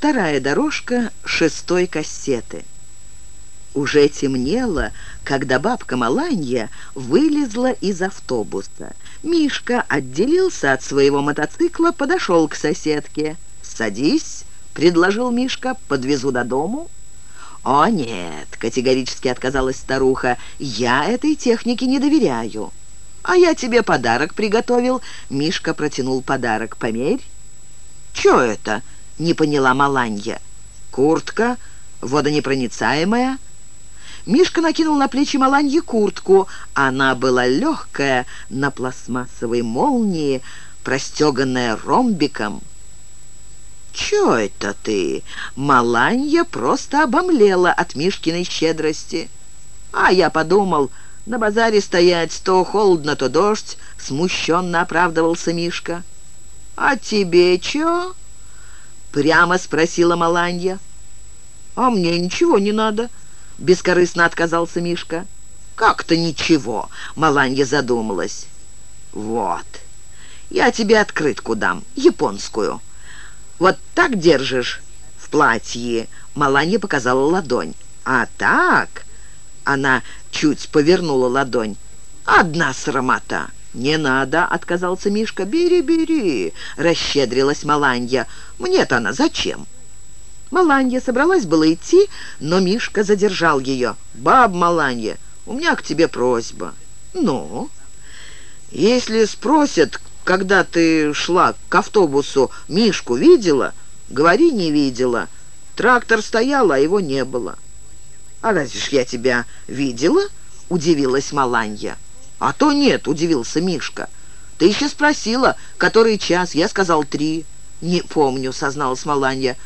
Вторая дорожка шестой кассеты. Уже темнело, когда бабка Маланья вылезла из автобуса. Мишка отделился от своего мотоцикла, подошел к соседке. «Садись», — предложил Мишка, — «подвезу до дому». «О, нет», — категорически отказалась старуха, — «я этой технике не доверяю». «А я тебе подарок приготовил». Мишка протянул подарок. «Померь». «Чё это?» — не поняла Маланья. «Куртка, водонепроницаемая». Мишка накинул на плечи Маланьи куртку. Она была легкая, на пластмассовой молнии, простеганная ромбиком. «Чё это ты?» Маланья просто обомлела от Мишкиной щедрости. «А я подумал, на базаре стоять то холодно, то дождь», — смущенно оправдывался Мишка. «А тебе чё?» — прямо спросила Маланья. «А мне ничего не надо», — бескорыстно отказался Мишка. «Как-то ничего», — Маланья задумалась. «Вот, я тебе открытку дам, японскую». Вот так держишь в платье?» Маланья показала ладонь. «А так...» Она чуть повернула ладонь. «Одна срамота». «Не надо», — отказался Мишка. «Бери, бери», — расщедрилась Маланья. «Мне-то она зачем?» Маланья собралась было идти, но Мишка задержал ее. «Баб Маланья, у меня к тебе просьба». «Ну?» «Если спросят, когда ты шла к автобусу, Мишку видела? Говори, не видела. Трактор стоял, а его не было. А разве ж я тебя видела? Удивилась Маланья. А то нет, удивился Мишка. Ты еще спросила, который час, я сказал три. Не помню, созналась Маланья.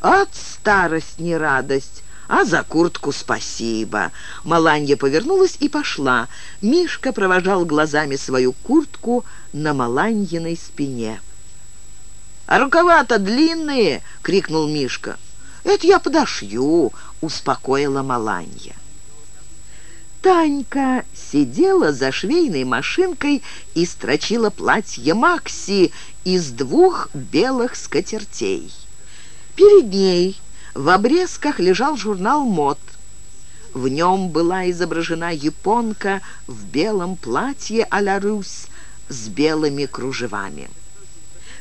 От старость не радость. «А за куртку спасибо». Маланья повернулась и пошла. Мишка провожал глазами свою куртку на Маланьиной спине. «А рукава-то длинные!» — крикнул Мишка. «Это я подошью», — успокоила Маланья. Танька сидела за швейной машинкой и строчила платье Макси из двух белых скатертей. Перед ней в обрезках лежал журнал «Мод». В нем была изображена японка в белом платье а-ля Русь с белыми кружевами.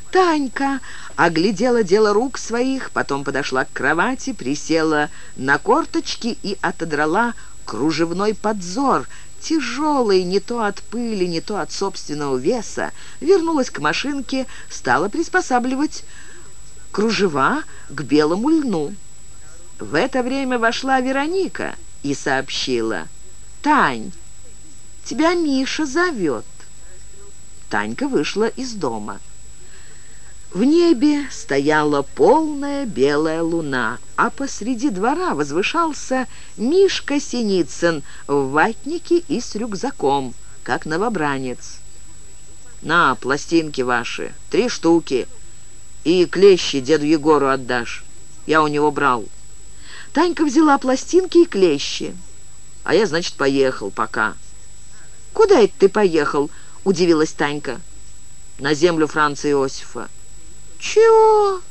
Танька оглядела дело рук своих, потом подошла к кровати, присела на корточки и отодрала кружевной подзор, тяжелый не то от пыли, не то от собственного веса, вернулась к машинке, стала приспосабливать кружева к белому льну. В это время вошла Вероника и сообщила. «Тань, тебя Миша зовет». Танька вышла из дома. В небе стояла полная белая луна, а посреди двора возвышался Мишка Синицын в ватнике и с рюкзаком, как новобранец. «На, пластинки ваши, три штуки, и клещи деду Егору отдашь. Я у него брал». Танька взяла пластинки и клещи. А я, значит, поехал пока. «Куда это ты поехал?» — удивилась Танька. «На землю Франца Иосифа». «Чего?»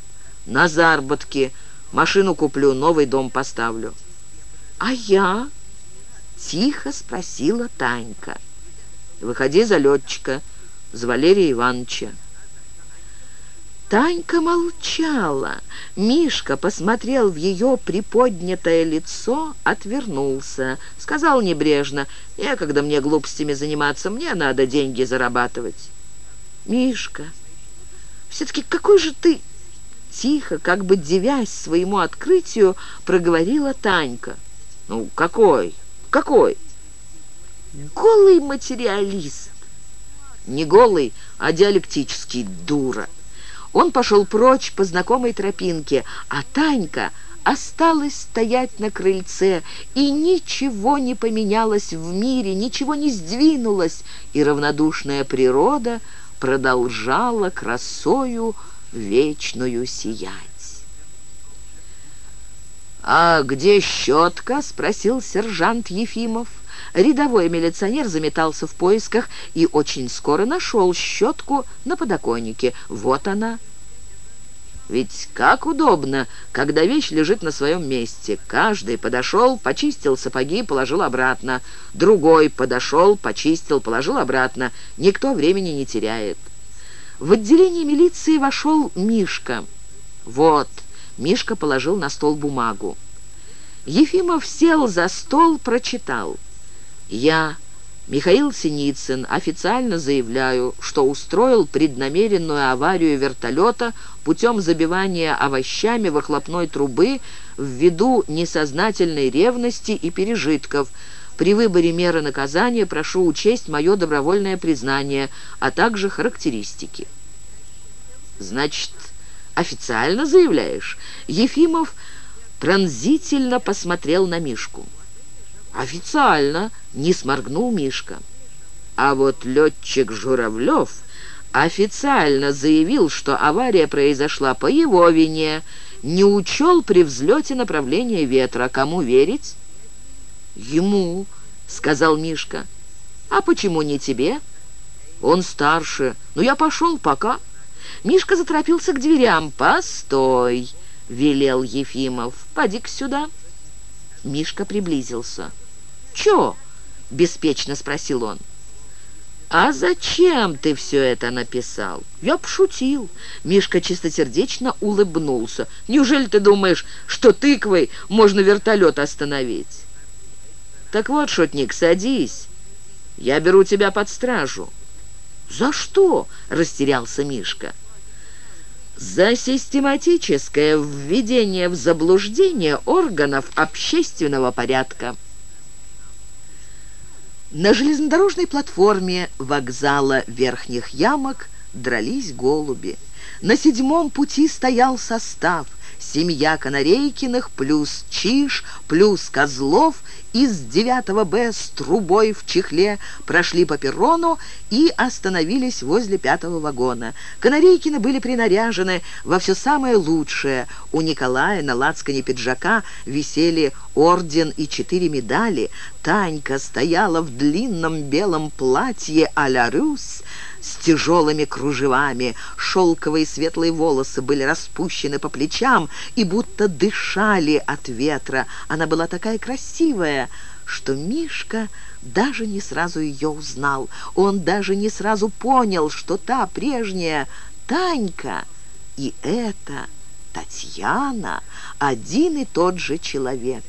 «На заработки. Машину куплю, новый дом поставлю». «А я?» — тихо спросила Танька. «Выходи за летчика, за Валерия Ивановича». Танька молчала. Мишка посмотрел в ее приподнятое лицо, отвернулся. Сказал небрежно, «Некогда мне глупостями заниматься, мне надо деньги зарабатывать». «Мишка, все-таки какой же ты...» Тихо, как бы девясь своему открытию, проговорила Танька. «Ну, какой? Какой?» «Голый материалист». «Не голый, а диалектический, дура». Он пошел прочь по знакомой тропинке, а Танька осталась стоять на крыльце, и ничего не поменялось в мире, ничего не сдвинулось, и равнодушная природа продолжала красою вечную сиять. «А где щетка?» — спросил сержант Ефимов. Рядовой милиционер заметался в поисках и очень скоро нашел щетку на подоконнике. Вот она. Ведь как удобно, когда вещь лежит на своем месте. Каждый подошел, почистил сапоги, положил обратно. Другой подошел, почистил, положил обратно. Никто времени не теряет. В отделение милиции вошел Мишка. Вот, Мишка положил на стол бумагу. Ефимов сел за стол, прочитал. «Я, Михаил Синицын, официально заявляю, что устроил преднамеренную аварию вертолета путем забивания овощами выхлопной трубы ввиду несознательной ревности и пережитков. При выборе меры наказания прошу учесть мое добровольное признание, а также характеристики». «Значит, официально заявляешь?» Ефимов пронзительно посмотрел на Мишку. «Официально!» — не сморгнул Мишка. А вот летчик Журавлев официально заявил, что авария произошла по его вине, не учел при взлете направления ветра. Кому верить? «Ему», — сказал Мишка. «А почему не тебе?» «Он старше. Ну, я пошел пока». Мишка заторопился к дверям. «Постой!» — велел Ефимов. «Поди-ка сюда». Мишка приблизился. «Чё?» — беспечно спросил он. «А зачем ты все это написал?» «Я пошутил». Мишка чистосердечно улыбнулся. «Неужели ты думаешь, что тыквой можно вертолет остановить?» «Так вот, шутник, садись. Я беру тебя под стражу». «За что?» — растерялся Мишка. «За систематическое введение в заблуждение органов общественного порядка». На железнодорожной платформе вокзала Верхних Ямок дрались голуби. На седьмом пути стоял состав. Семья Канарейкиных плюс Чиж плюс Козлов из 9 Б с трубой в чехле прошли по перрону и остановились возле пятого вагона. Канарейкины были принаряжены во все самое лучшее. У Николая на лацкане пиджака висели орден и четыре медали. Танька стояла в длинном белом платье а-ля Рюс, с тяжелыми кружевами. Шелковые светлые волосы были распущены по плечам и будто дышали от ветра. Она была такая красивая, что Мишка даже не сразу ее узнал. Он даже не сразу понял, что та прежняя Танька и эта Татьяна один и тот же человек.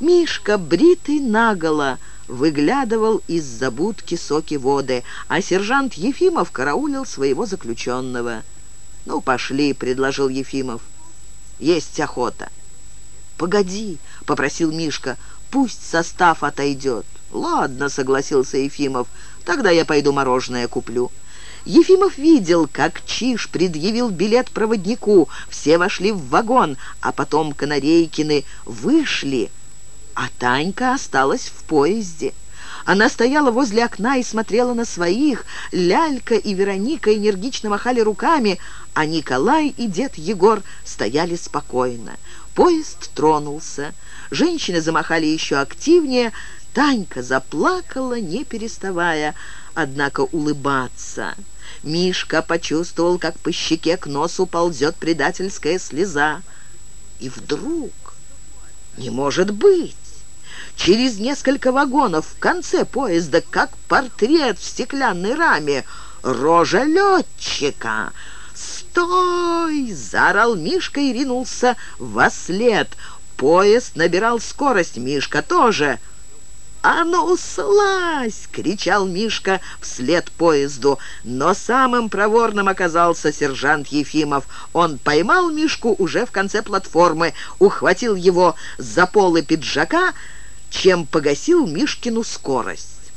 Мишка, бритый наголо, выглядывал из-за будки соки воды, а сержант Ефимов караулил своего заключенного. «Ну, пошли», — предложил Ефимов. «Есть охота». «Погоди», — попросил Мишка, — «пусть состав отойдет». «Ладно», — согласился Ефимов, — «тогда я пойду мороженое куплю». Ефимов видел, как Чиж предъявил билет проводнику. Все вошли в вагон, а потом Канарейкины вышли — а Танька осталась в поезде. Она стояла возле окна и смотрела на своих. Лялька и Вероника энергично махали руками, а Николай и дед Егор стояли спокойно. Поезд тронулся. Женщины замахали еще активнее. Танька заплакала, не переставая, однако улыбаться. Мишка почувствовал, как по щеке к носу ползет предательская слеза. И вдруг... Не может быть! Через несколько вагонов в конце поезда, как портрет в стеклянной раме, рожа летчика. «Стой!» — заорал Мишка и ринулся во след. Поезд набирал скорость, Мишка тоже. «А ну, слазь!» — кричал Мишка вслед поезду. Но самым проворным оказался сержант Ефимов. Он поймал Мишку уже в конце платформы, ухватил его за полы пиджака — чем погасил Мишкину скорость.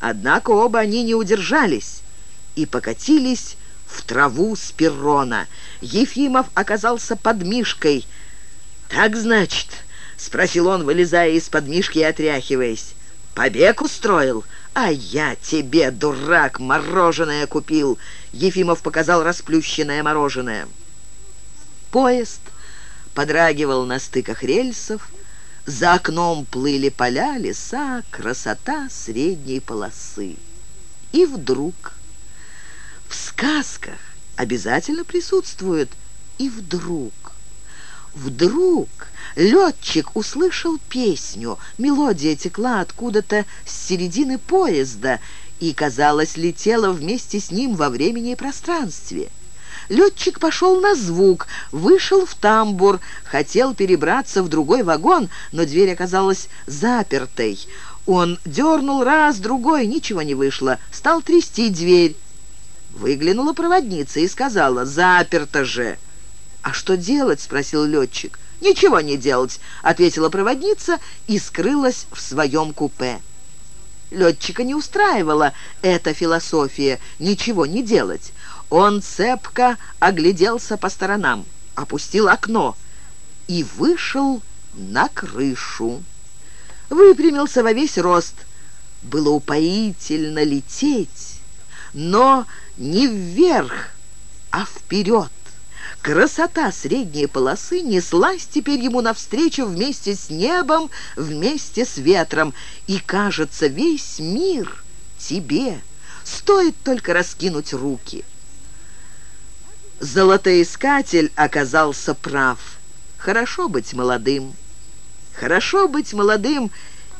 Однако оба они не удержались и покатились в траву с перрона. Ефимов оказался под Мишкой. «Так, значит?» — спросил он, вылезая из-под Мишки и отряхиваясь. «Побег устроил? А я тебе, дурак, мороженое купил!» Ефимов показал расплющенное мороженое. Поезд подрагивал на стыках рельсов, за окном плыли поля, леса, красота средней полосы. И вдруг в сказках обязательно присутствует И вдруг, вдруг летчик услышал песню. Мелодия текла откуда-то с середины поезда и, казалось, летела вместе с ним во времени и пространстве. Летчик пошел на звук, вышел в тамбур, хотел перебраться в другой вагон, но дверь оказалась запертой. Он дернул раз, другой, ничего не вышло, стал трясти дверь. Выглянула проводница и сказала «Заперто же!» «А что делать?» — спросил летчик. «Ничего не делать», — ответила проводница и скрылась в своем купе. Летчика не устраивала эта философия «ничего не делать». Он цепко огляделся по сторонам, опустил окно и вышел на крышу. Выпрямился во весь рост. Было упоительно лететь, но не вверх, а вперед. Красота средней полосы неслась теперь ему навстречу вместе с небом, вместе с ветром. И, кажется, весь мир тебе. Стоит только раскинуть руки. Золотоискатель оказался прав. Хорошо быть молодым. Хорошо быть молодым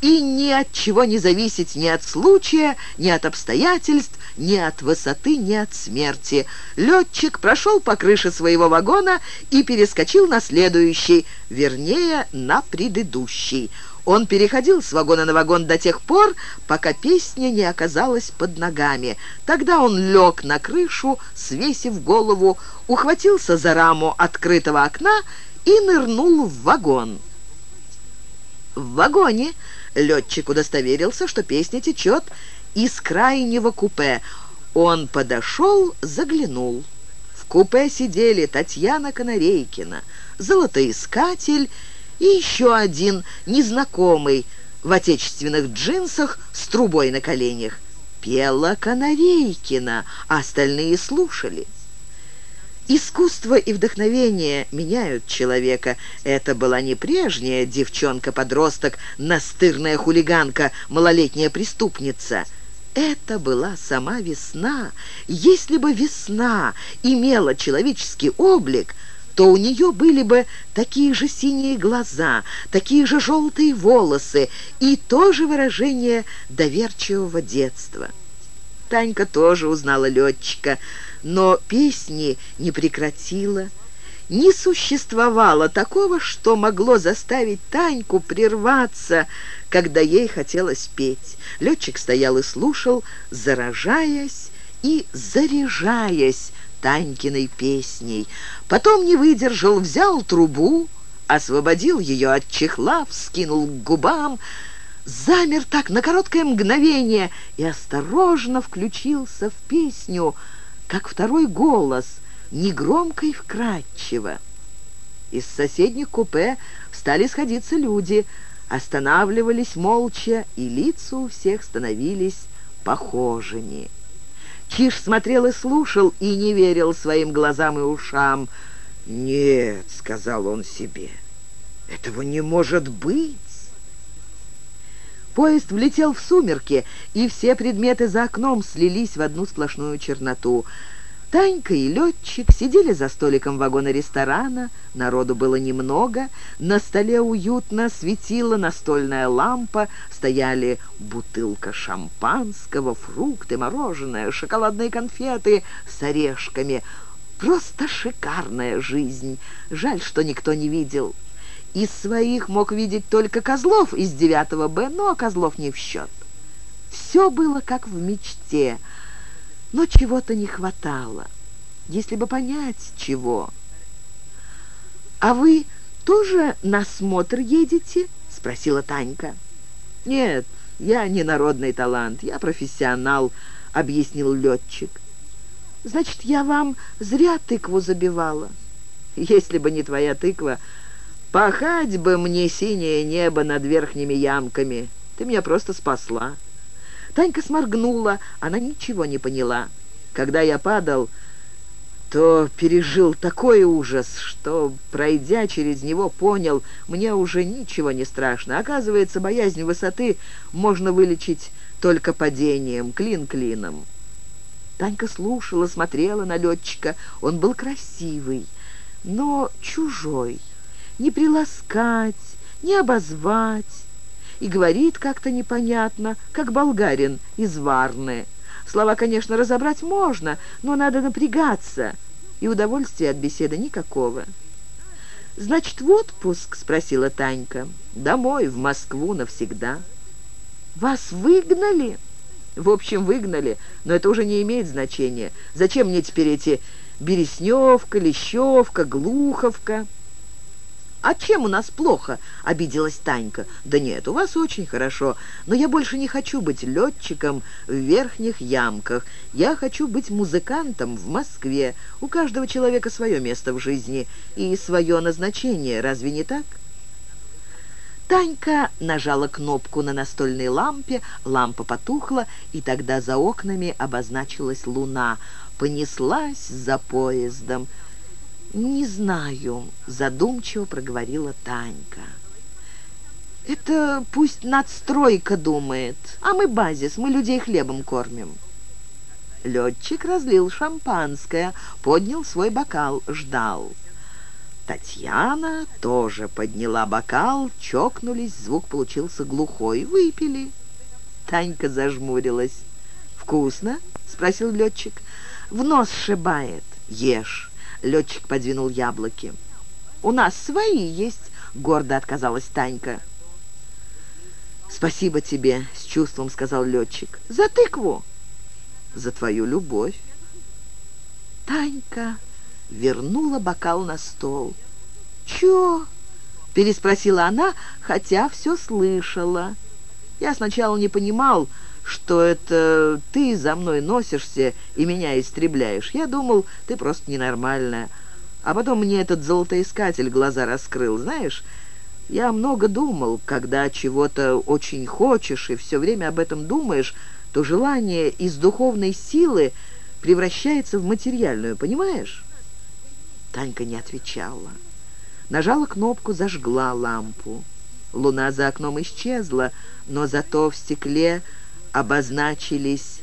и ни от чего не зависеть ни от случая, ни от обстоятельств, ни от высоты, ни от смерти. Летчик прошел по крыше своего вагона и перескочил на следующий, вернее, на предыдущий. Он переходил с вагона на вагон до тех пор, пока песня не оказалась под ногами. Тогда он лег на крышу, свесив голову, ухватился за раму открытого окна и нырнул в вагон. В вагоне летчик удостоверился, что песня течет из крайнего купе. Он подошел, заглянул. В купе сидели Татьяна Канарейкина, золотоискатель и еще один незнакомый в отечественных джинсах с трубой на коленях. Пела Канарейкина, а остальные слушали. Искусство и вдохновение меняют человека. Это была не прежняя девчонка-подросток, настырная хулиганка, малолетняя преступница. Это была сама весна. Если бы весна имела человеческий облик, то у нее были бы такие же синие глаза, такие же желтые волосы и то же выражение доверчивого детства. Танька тоже узнала летчика, но песни не прекратила. Не существовало такого, что могло заставить Таньку прерваться, когда ей хотелось петь. Летчик стоял и слушал, заражаясь и заряжаясь Танькиной песней. Потом не выдержал, взял трубу, освободил ее от чехла, вскинул к губам, замер так на короткое мгновение и осторожно включился в песню, как второй голос, негромко и вкрадчиво. Из соседних купе стали сходиться люди, останавливались молча, и лица у всех становились похожими. Чиж смотрел и слушал, и не верил своим глазам и ушам. «Нет», — сказал он себе, — «этого не может быть». Поезд влетел в сумерки, и все предметы за окном слились в одну сплошную черноту — Танька и летчик сидели за столиком вагона ресторана, народу было немного, на столе уютно светила настольная лампа, стояли бутылка шампанского, фрукты, мороженое, шоколадные конфеты с орешками. Просто шикарная жизнь. Жаль, что никто не видел. Из своих мог видеть только Козлов из 9 Б, но Козлов не в счет. Все было как в мечте — но чего-то не хватало. Если бы понять, чего. «А вы тоже на смотр едете?» — спросила Танька. «Нет, я не народный талант, я профессионал», — объяснил летчик. «Значит, я вам зря тыкву забивала. Если бы не твоя тыква, пахать бы мне синее небо над верхними ямками. Ты меня просто спасла». Танька сморгнула, она ничего не поняла. Когда я падал, то пережил такой ужас, что, пройдя через него, понял, мне уже ничего не страшно. Оказывается, боязнь высоты можно вылечить только падением, клин клином. Танька слушала, смотрела на летчика. Он был красивый, но чужой. Не приласкать, не обозвать. И говорит как-то непонятно, как болгарин из Варны. Слова, конечно, разобрать можно, но надо напрягаться, и удовольствия от беседы никакого. «Значит, в отпуск?» — спросила Танька. «Домой, в Москву навсегда». «Вас выгнали?» «В общем, выгнали, но это уже не имеет значения. Зачем мне теперь эти Бересневка, Лещевка, Глуховка?» «А чем у нас плохо?» — обиделась Танька. «Да нет, у вас очень хорошо, но я больше не хочу быть летчиком в верхних ямках. Я хочу быть музыкантом в Москве. У каждого человека свое место в жизни и свое назначение, разве не так?» Танька нажала кнопку на настольной лампе, лампа потухла, и тогда за окнами обозначилась луна. Понеслась за поездом. «Не знаю», — задумчиво проговорила Танька. «Это пусть надстройка думает, а мы базис, мы людей хлебом кормим». Летчик разлил шампанское, поднял свой бокал, ждал. Татьяна тоже подняла бокал, чокнулись, звук получился глухой, выпили. Танька зажмурилась. «Вкусно?» — спросил летчик. «В нос шибает. Ешь». Летчик подвинул яблоки. «У нас свои есть», — гордо отказалась Танька. «Спасибо тебе», — с чувством сказал летчик. «За тыкву?» «За твою любовь». Танька вернула бокал на стол. «Чё?» — переспросила она, хотя все слышала. Я сначала не понимал, что это ты за мной носишься и меня истребляешь. Я думал, ты просто ненормальная. А потом мне этот золотоискатель глаза раскрыл. Знаешь, я много думал, когда чего-то очень хочешь и все время об этом думаешь, то желание из духовной силы превращается в материальную, понимаешь?» Танька не отвечала. Нажала кнопку, зажгла лампу. Луна за окном исчезла, но зато в стекле обозначились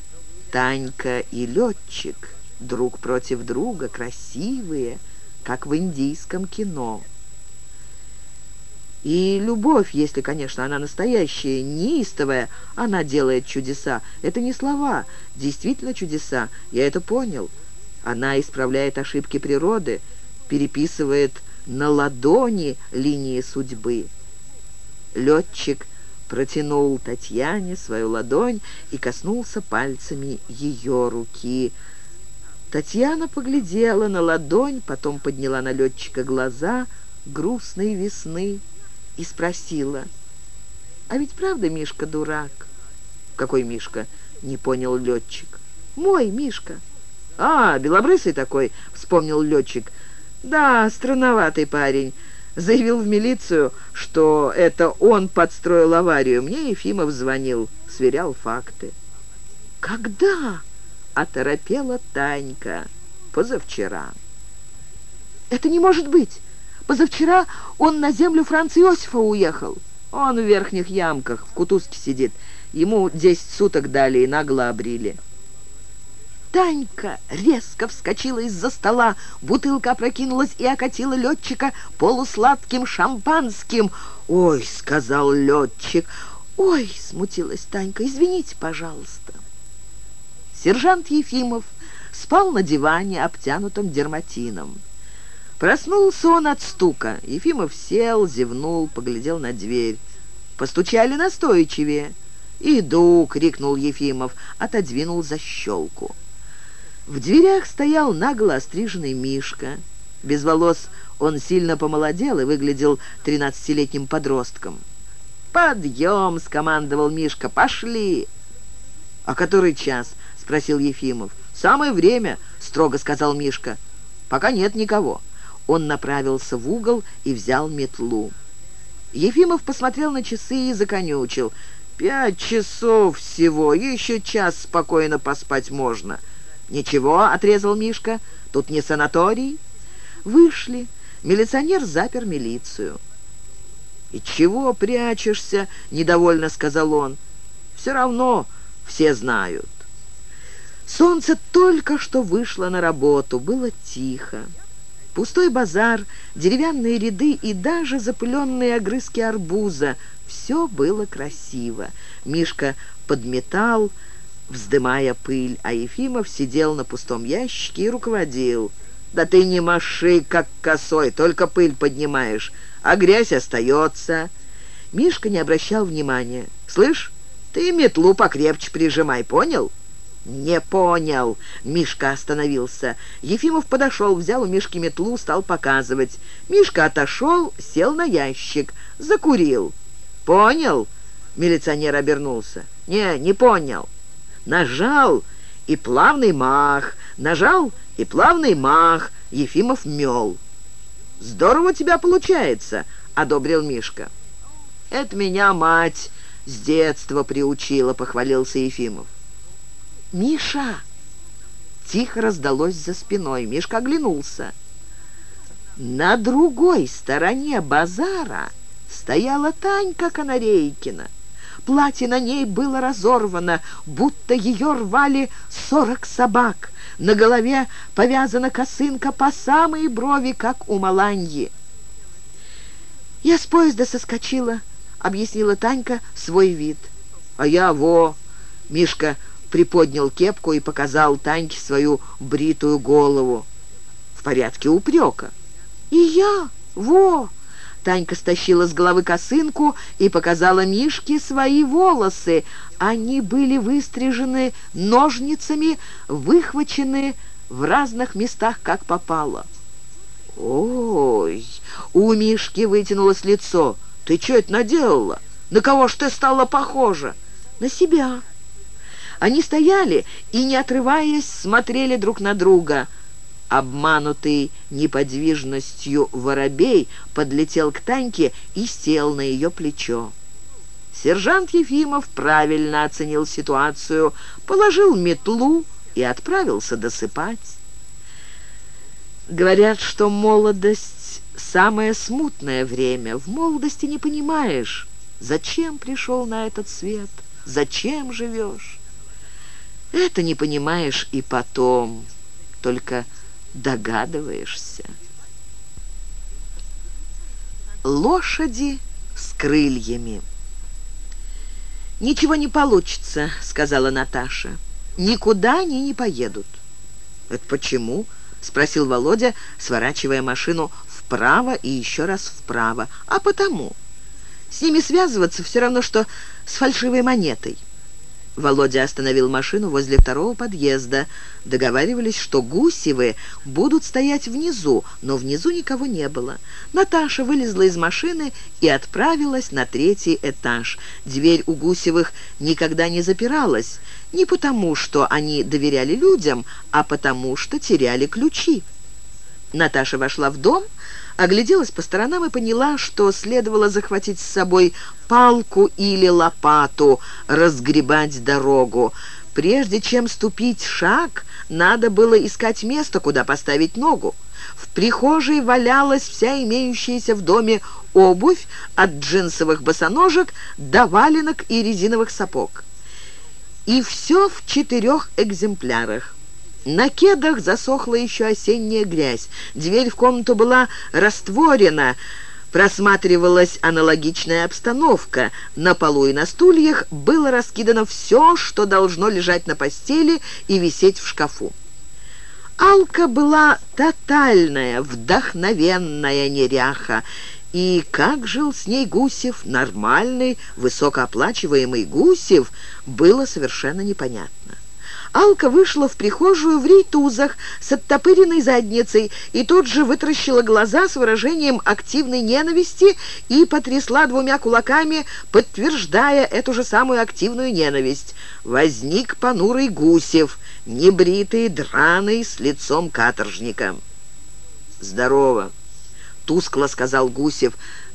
Танька и летчик, друг против друга, красивые, как в индийском кино. И любовь, если, конечно, она настоящая, неистовая, она делает чудеса. Это не слова, действительно чудеса, я это понял. Она исправляет ошибки природы, переписывает на ладони линии судьбы. Летчик протянул Татьяне свою ладонь и коснулся пальцами ее руки. Татьяна поглядела на ладонь, потом подняла на летчика глаза грустные весны и спросила, «А ведь правда Мишка дурак?» «Какой Мишка?» — не понял летчик. «Мой Мишка». «А, белобрысый такой», — вспомнил летчик. «Да, странноватый парень заявил в милицию, что это он подстроил аварию. Мне Ефимов звонил, сверял факты. «Когда?» — оторопела Танька. «Позавчера». «Это не может быть! Позавчера он на землю Франца Иосифа уехал. Он в верхних ямках, в кутузке сидит. Ему десять суток дали и нагло обрили». Танька резко вскочила из-за стола, бутылка опрокинулась и окатила летчика полусладким шампанским. «Ой!» — сказал летчик. «Ой!» — смутилась Танька. «Извините, пожалуйста». Сержант Ефимов спал на диване, обтянутом дерматином. Проснулся он от стука. Ефимов сел, зевнул, поглядел на дверь. Постучали настойчивее. «Иду!» — крикнул Ефимов, отодвинул защелку. В дверях стоял нагло остриженный Мишка. Без волос он сильно помолодел и выглядел тринадцатилетним подростком. «Подъем!» — скомандовал Мишка. «Пошли!» «А который час?» — спросил Ефимов. «Самое время!» — строго сказал Мишка. «Пока нет никого». Он направился в угол и взял метлу. Ефимов посмотрел на часы и законючил. «Пять часов всего, еще час спокойно поспать можно». «Ничего», — отрезал Мишка, — «тут не санаторий». Вышли. Милиционер запер милицию. «И чего прячешься?» — недовольно сказал он. «Все равно все знают». Солнце только что вышло на работу, было тихо. Пустой базар, деревянные ряды и даже запыленные огрызки арбуза — все было красиво. Мишка подметал, вздымая пыль, а Ефимов сидел на пустом ящике и руководил. «Да ты не маши, как косой, только пыль поднимаешь, а грязь остается». Мишка не обращал внимания. «Слышь, ты метлу покрепче прижимай, понял?» «Не понял!» — Мишка остановился. Ефимов подошел, взял у Мишки метлу, стал показывать. Мишка отошел, сел на ящик, закурил. «Понял?» — милиционер обернулся. «Не, не понял. Нажал и плавный мах, нажал и плавный мах». Ефимов мел. «Здорово у тебя получается», — одобрил Мишка. «Это меня мать с детства приучила», — похвалился Ефимов. «Миша!» Тихо раздалось за спиной. Мишка оглянулся. На другой стороне базара стояла Танька Канарейкина. Платье на ней было разорвано, будто ее рвали сорок собак. На голове повязана косынка по самые брови, как у Маланьи. «Я с поезда соскочила», — объяснила Танька свой вид. «А я во!» — Мишка приподнял кепку и показал Таньке свою бритую голову. В порядке упрека. «И я! Во!» Танька стащила с головы косынку и показала Мишке свои волосы. Они были выстрижены ножницами, выхвачены в разных местах, как попало. «Ой!» — у Мишки вытянулось лицо. «Ты что это наделала? На кого ж ты стала похожа?» «На себя». Они стояли и, не отрываясь, смотрели друг на друга. Обманутый неподвижностью воробей подлетел к Таньке и сел на ее плечо. Сержант Ефимов правильно оценил ситуацию, положил метлу и отправился досыпать. Говорят, что молодость — самое смутное время. В молодости не понимаешь, зачем пришел на этот свет, зачем живешь. Это не понимаешь и потом, только догадываешься. Лошади с крыльями. «Ничего не получится», — сказала Наташа. «Никуда они не поедут». «Это почему?» — спросил Володя, сворачивая машину вправо и еще раз вправо. «А потому. С ними связываться все равно, что с фальшивой монетой». Володя остановил машину возле второго подъезда. Договаривались, что Гусевы будут стоять внизу, но внизу никого не было. Наташа вылезла из машины и отправилась на третий этаж. Дверь у Гусевых никогда не запиралась, не потому, что они доверяли людям, а потому, что теряли ключи. Наташа вошла в дом, огляделась по сторонам и поняла, что следовало захватить с собой палку или лопату, разгребать дорогу. Прежде чем ступить шаг, надо было искать место, куда поставить ногу. В прихожей валялась вся имеющаяся в доме обувь от джинсовых босоножек до валенок и резиновых сапог. И все в четырех экземплярах. На кедах засохла еще осенняя грязь. Дверь в комнату была растворена, просматривалась аналогичная обстановка. На полу и на стульях было раскидано все, что должно лежать на постели и висеть в шкафу. Алка была тотальная, вдохновенная неряха, и как жил с ней Гусев, нормальный, высокооплачиваемый Гусев, было совершенно непонятно. Алка вышла в прихожую в рейтузах с оттопыренной задницей и тут же вытаращила глаза с выражением активной ненависти и потрясла двумя кулаками, подтверждая эту же самую активную ненависть. Возник понурый Гусев, небритый, драный, с лицом каторжника. «Здорово!» — тускло сказал Гусев,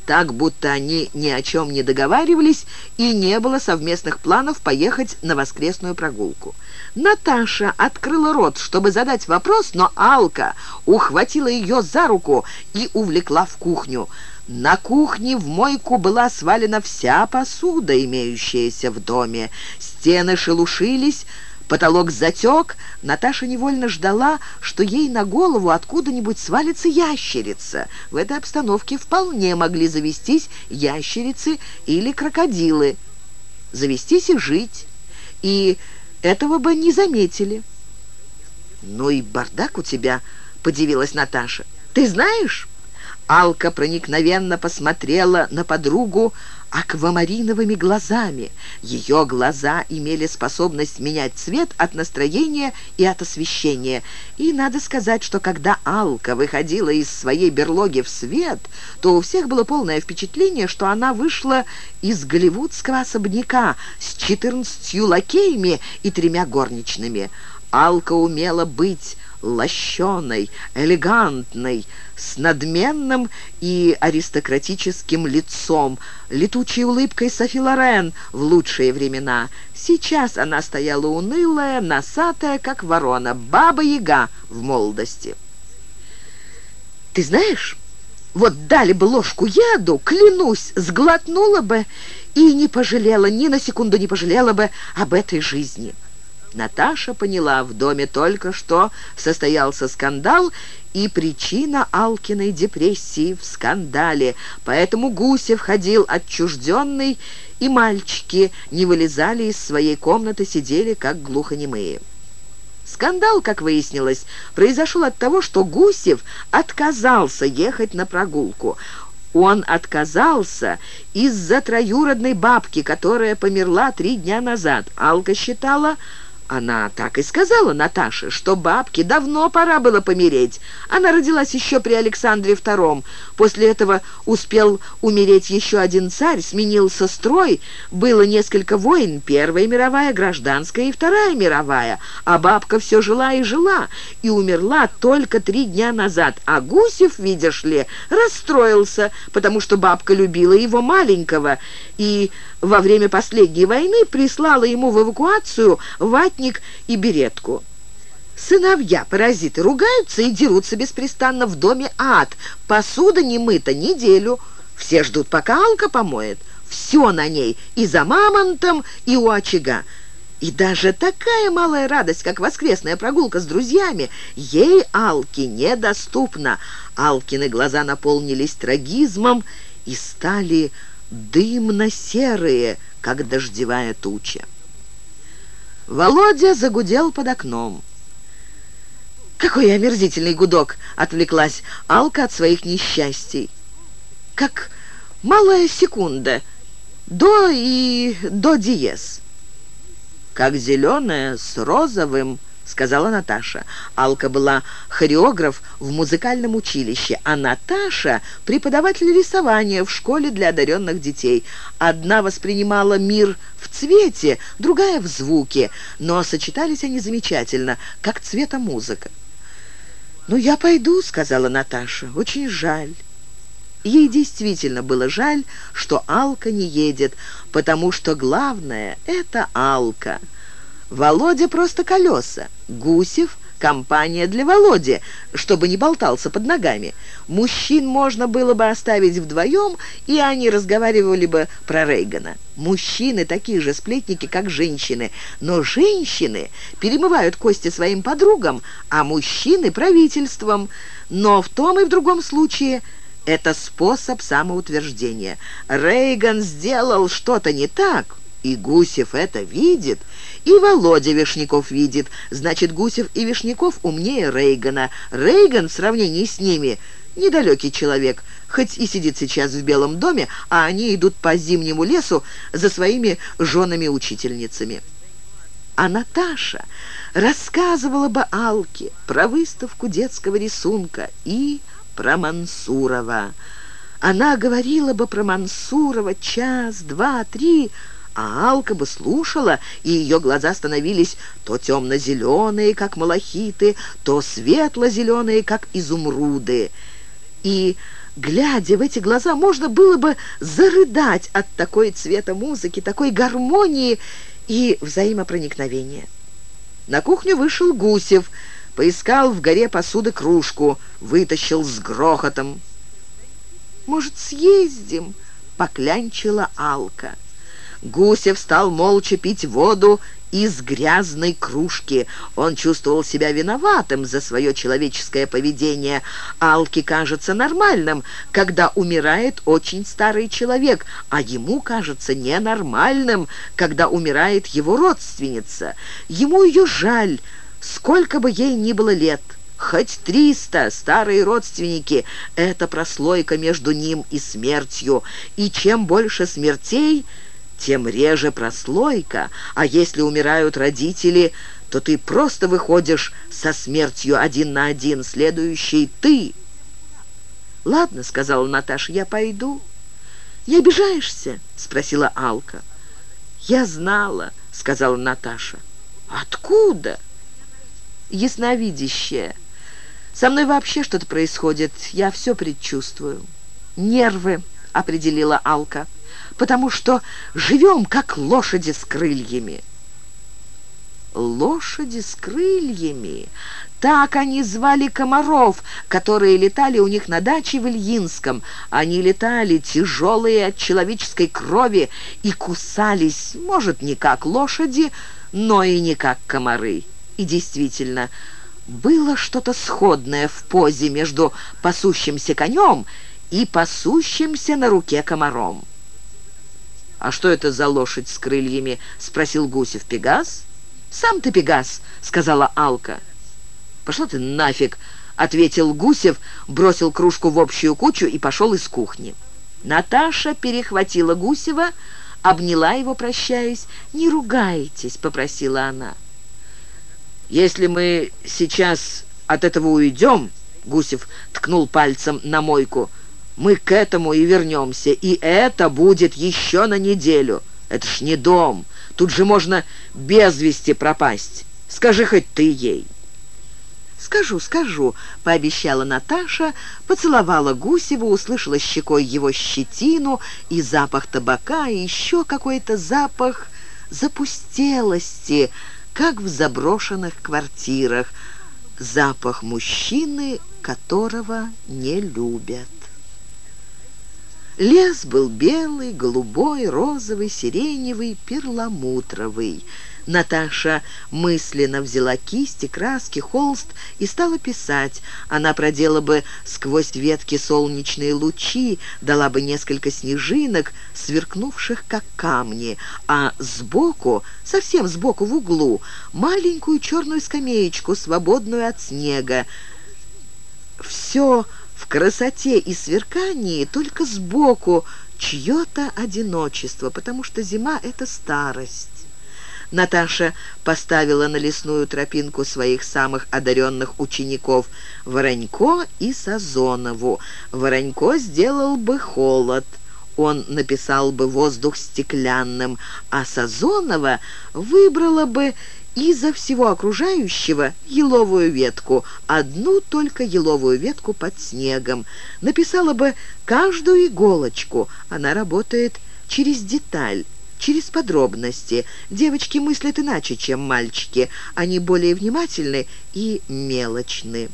так, будто они ни о чем не договаривались и не было совместных планов поехать на воскресную прогулку. Наташа открыла рот, чтобы задать вопрос, но Алка ухватила ее за руку и увлекла в кухню. На кухне в мойку была свалена вся посуда, имеющаяся в доме. Стены шелушились, Потолок затек, Наташа невольно ждала, что ей на голову откуда-нибудь свалится ящерица. В этой обстановке вполне могли завестись ящерицы или крокодилы. Завестись и жить. И этого бы не заметили. «Ну и бардак у тебя», — подивилась Наташа. «Ты знаешь...» Алка проникновенно посмотрела на подругу аквамариновыми глазами. Ее глаза имели способность менять цвет от настроения и от освещения. И надо сказать, что когда Алка выходила из своей берлоги в свет, то у всех было полное впечатление, что она вышла из голливудского особняка с четырнадцатью лакеями и тремя горничными. Алка умела быть лощеной, элегантной, с надменным и аристократическим лицом, летучей улыбкой Софи Лорен в лучшие времена. Сейчас она стояла унылая, носатая, как ворона, баба-яга в молодости. «Ты знаешь, вот дали бы ложку яду, клянусь, сглотнула бы и не пожалела, ни на секунду не пожалела бы об этой жизни». Наташа поняла, в доме только что состоялся скандал, и причина Алкиной депрессии в скандале. Поэтому Гусев ходил отчужденный, и мальчики не вылезали из своей комнаты, сидели как глухонемые. Скандал, как выяснилось, произошел от того, что Гусев отказался ехать на прогулку. Он отказался из-за троюродной бабки, которая померла три дня назад. Алка считала, она так и сказала Наташе, что бабке давно пора было помереть. Она родилась еще при Александре II. После этого успел умереть еще один царь, сменился строй. Было несколько войн, Первая мировая, Гражданская и Вторая мировая. А бабка все жила и жила, и умерла только три дня назад. А Гусев, видишь ли, расстроился, потому что бабка любила его маленького, и во время последней войны прислала ему в эвакуацию ватник и беретку. Сыновья паразиты ругаются и дерутся беспрестанно в доме ад. Посуда не мыта неделю. Все ждут, пока Алка помоет. Все на ней, и за мамонтом, и у очага. И даже такая малая радость, как воскресная прогулка с друзьями, ей Алке недоступна. Алкины глаза наполнились трагизмом и стали дымно-серые, как дождевая туча. Володя загудел под окном. «Какой омерзительный гудок!» — отвлеклась Алка от своих несчастий. «Как малая секунда. До и до диез. Как зеленая с розовым сказала Наташа. Алка была хореограф в музыкальном училище, а Наташа — преподаватель рисования в школе для одаренных детей. Одна воспринимала мир в цвете, другая — в звуке, но сочетались они замечательно, как цвета музыка. «Ну, я пойду», — сказала Наташа, — «очень жаль». Ей действительно было жаль, что Алка не едет, потому что главное — это Алка — Володя просто колеса. Гусев — компания для Володи, чтобы не болтался под ногами. Мужчин можно было бы оставить вдвоем, и они разговаривали бы про Рейгана. Мужчины такие же сплетники, как женщины, но женщины перемывают кости своим подругам, а мужчины — правительством. Но в том и в другом случае — это способ самоутверждения. Рейган сделал что-то не так, и Гусев это видит, и Володя Вишняков видит. Значит, Гусев и Вишняков умнее Рейгана. Рейган в сравнении с ними недалекий человек, хоть и сидит сейчас в Белом доме, а они идут по зимнему лесу за своими женами-учительницами. А Наташа рассказывала бы Алке про выставку детского рисунка и про Мансурова. Она говорила бы про Мансурова час, два, три, а Алка бы слушала, и ее глаза становились то темно-зеленые, как малахиты, то светло-зеленые, как изумруды. И, глядя в эти глаза, можно было бы зарыдать от такой цвета музыки, такой гармонии и взаимопроникновения. На кухню вышел Гусев, поискал в горе посуды кружку, вытащил с грохотом. «Может, съездим?» — поклянчила Алка. Гусев стал молча пить воду из грязной кружки. Он чувствовал себя виноватым за свое человеческое поведение. Алке кажется нормальным, когда умирает очень старый человек, а ему кажется ненормальным, когда умирает его родственница. Ему ее жаль, сколько бы ей ни было лет. Хоть триста старые родственники — это прослойка между ним и смертью. И чем больше смертей, тем реже прослойка. А если умирают родители, то ты просто выходишь со смертью один на один, следующий ты. «Ладно», — сказала Наташа, — «я пойду». «Не обижаешься?» — спросила Алка. «Я знала», — сказала Наташа. «Откуда?» «Ясновидящая». Со мной вообще что-то происходит, я все предчувствую. Нервы, определила Алка, потому что живем как лошади с крыльями. Лошади с крыльями. Так они звали комаров, которые летали у них на даче в Ильинском. Они летали, тяжелые от человеческой крови, и кусались, может, не как лошади, но и не как комары. И действительно, было что-то сходное в позе между пасущимся конем и пасущимся на руке комаром. «А что это за лошадь с крыльями?» — спросил Гусев. «Пегас?» «Сам ты Пегас», — сказала Алка. «Пошла ты нафиг», — ответил Гусев, бросил кружку в общую кучу и пошел из кухни. Наташа перехватила Гусева, обняла его, прощаясь. «Не ругайтесь», — попросила она. Если мы сейчас от этого уйдем, Гусев ткнул пальцем на мойку, мы к этому и вернемся, и это будет еще на неделю. Это ж не дом, тут же можно без вести пропасть. Скажи хоть ты ей». «Скажу, скажу», — пообещала Наташа, поцеловала Гусева, услышала щекой его щетину и запах табака, и еще какой-то запах запустелости, как в заброшенных квартирах, запах мужчины, которого не любят. Лес был белый, голубой, розовый, сиреневый, перламутровый. Наташа мысленно взяла кисти, краски, холст и стала писать. Она продела бы сквозь ветки солнечные лучи, дала бы несколько снежинок, сверкнувших как камни, а сбоку, совсем сбоку в углу, маленькую черную скамеечку, свободную от снега. Все в красоте и сверкании, только сбоку чье-то одиночество, потому что зима — это старость. Наташа поставила на лесную тропинку своих самых одаренных учеников Воронько и Сазонову. Воронько сделал бы холод, он написал бы воздух стеклянным, а Сазонова выбрала бы изо всего окружающего еловую ветку, одну только еловую ветку под снегом. Написала бы каждую иголочку, она работает через деталь через подробности. Девочки мыслят иначе, чем мальчики. Они более внимательны и мелочны.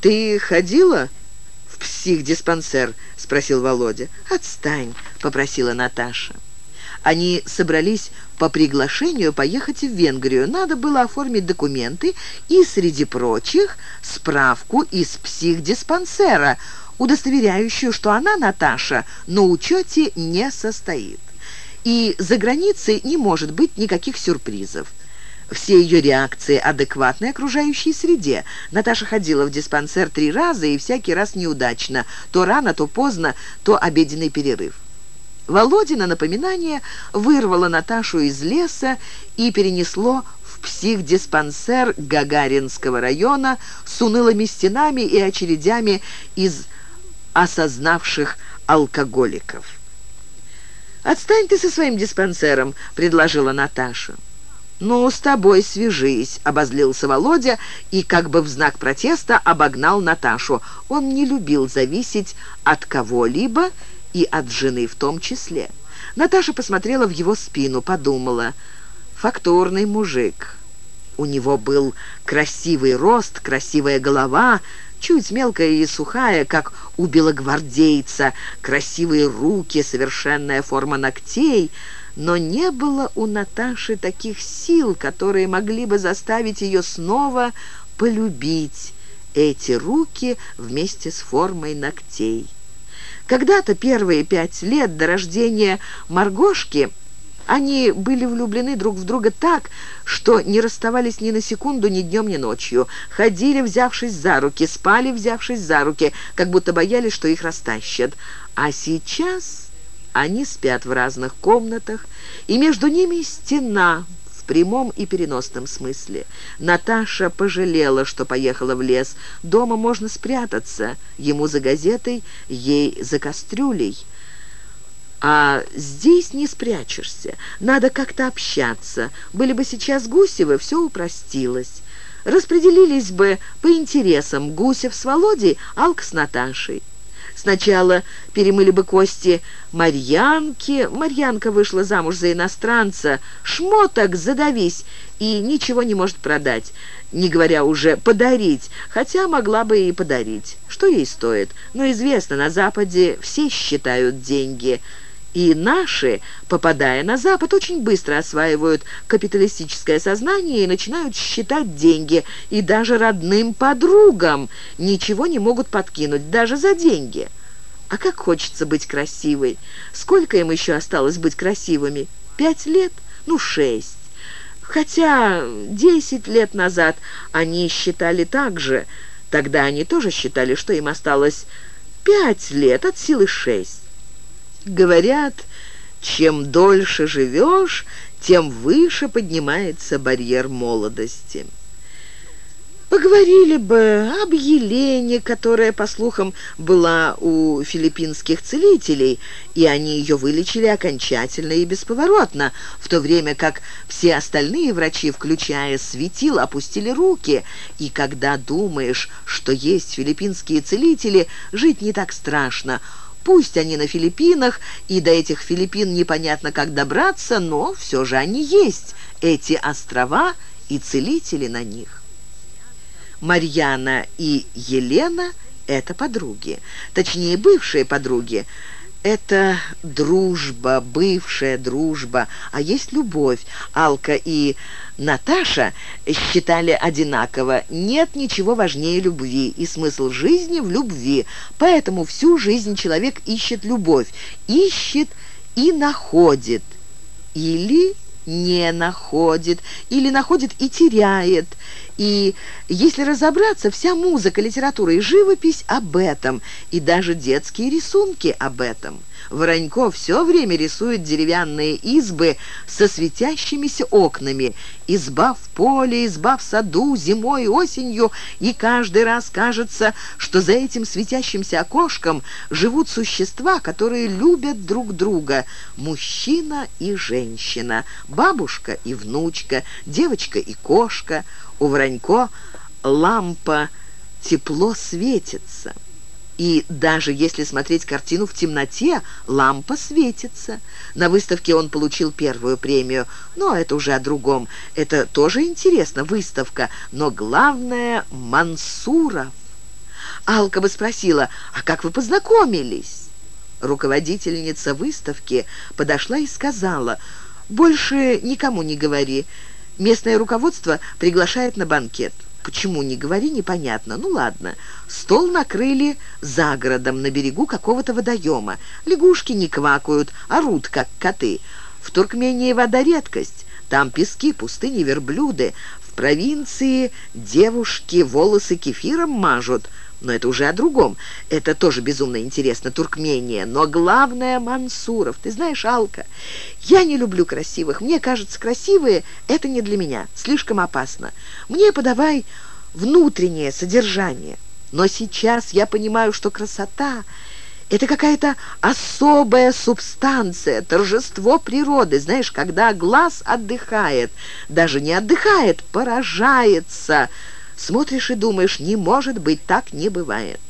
«Ты ходила в психдиспансер?» — спросил Володя. «Отстань», — попросила Наташа. Они собрались по приглашению поехать в Венгрию. Надо было оформить документы и, среди прочих, справку из психдиспансера — удостоверяющую, что она, Наташа, на учете не состоит. И за границей не может быть никаких сюрпризов. Все ее реакции адекватны окружающей среде. Наташа ходила в диспансер три раза и всякий раз неудачно. То рано, то поздно, то обеденный перерыв. Володина напоминание вырвало Наташу из леса и перенесло в психдиспансер Гагаринского района с унылыми стенами и очередями из осознавших алкоголиков. «Отстань ты со своим диспансером», — предложила Наташа. «Ну, с тобой свяжись», — обозлился Володя и как бы в знак протеста обогнал Наташу. Он не любил зависеть от кого-либо и от жены в том числе. Наташа посмотрела в его спину, подумала. «Фактурный мужик». У него был красивый рост, красивая голова, чуть мелкая и сухая, как у белогвардейца, красивые руки, совершенная форма ногтей, но не было у Наташи таких сил, которые могли бы заставить ее снова полюбить эти руки вместе с формой ногтей. Когда-то первые пять лет до рождения Маргошки они были влюблены друг в друга так, что не расставались ни на секунду, ни днем, ни ночью. Ходили, взявшись за руки, спали, взявшись за руки, как будто боялись, что их растащат. А сейчас они спят в разных комнатах, и между ними стена прямом и переносном смысле. Наташа пожалела, что поехала в лес. Дома можно спрятаться, ему за газетой, ей за кастрюлей. А здесь не спрячешься, надо как-то общаться. Были бы сейчас Гусевы, все упростилось. Распределились бы по интересам Гусев с Володей, Алк с Наташей. Сначала перемыли бы кости Марьянки. Марьянка вышла замуж за иностранца. Шмоток задавись и ничего не может продать, не говоря уже подарить, хотя могла бы и подарить. Что ей стоит? Но известно, на Западе все считают деньги – и наши, попадая на Запад, очень быстро осваивают капиталистическое сознание и начинают считать деньги, и даже родным подругам ничего не могут подкинуть, даже за деньги. А как хочется быть красивой! Сколько им еще осталось быть красивыми? Пять лет? Ну, шесть. Хотя десять лет назад они считали так же. Тогда они тоже считали, что им осталось пять лет от силы шесть. Говорят, чем дольше живешь, тем выше поднимается барьер молодости. Поговорили бы об Елене, которая, по слухам, была у филиппинских целителей, и они ее вылечили окончательно и бесповоротно, в то время как все остальные врачи, включая светил, опустили руки. И когда думаешь, что есть филиппинские целители, жить не так страшно – Пусть они на Филиппинах, и до этих Филиппин непонятно как добраться, но все же они есть, эти острова и целители на них. Марьяна и Елена – это подруги, точнее, бывшие подруги. Это дружба, бывшая дружба, а есть любовь. Алка и Наташа считали одинаково. Нет ничего важнее любви, и смысл жизни в любви. Поэтому всю жизнь человек ищет любовь, ищет и находит. Или не находит, или находит и теряет. И если разобраться, вся музыка, литература и живопись об этом, и даже детские рисунки об этом. Воронько все время рисует деревянные избы со светящимися окнами. Изба в поле, изба в саду, зимой, осенью, и каждый раз кажется, что за этим светящимся окошком живут существа, которые любят друг друга. Мужчина и женщина, бабушка и внучка, девочка и кошка. У Воронько лампа тепло светится. И даже если смотреть картину в темноте, лампа светится. На выставке он получил первую премию, но это уже о другом. Это тоже интересно, выставка, но главное – Мансуров. Алка бы спросила, а как вы познакомились? Руководительница выставки подошла и сказала, «Больше никому не говори. Местное руководство приглашает на банкет». Почему не говори, непонятно. Ну ладно. Стол накрыли за городом, на берегу какого-то водоема. Лягушки не квакают, орут, как коты. В Туркмении вода редкость. Там пески, пустыни, верблюды. В провинции девушки волосы кефиром мажут. Но это уже о другом. Это тоже безумно интересно, Туркмения. Но главное, Мансуров. Ты знаешь, Алка, я не люблю красивых. Мне кажется, красивые — это не для меня. Слишком опасно. Мне подавай внутреннее содержание. Но сейчас я понимаю, что красота — это какая-то особая субстанция, торжество природы. Знаешь, когда глаз отдыхает, даже не отдыхает, поражается — Смотришь и думаешь, не может быть, так не бывает.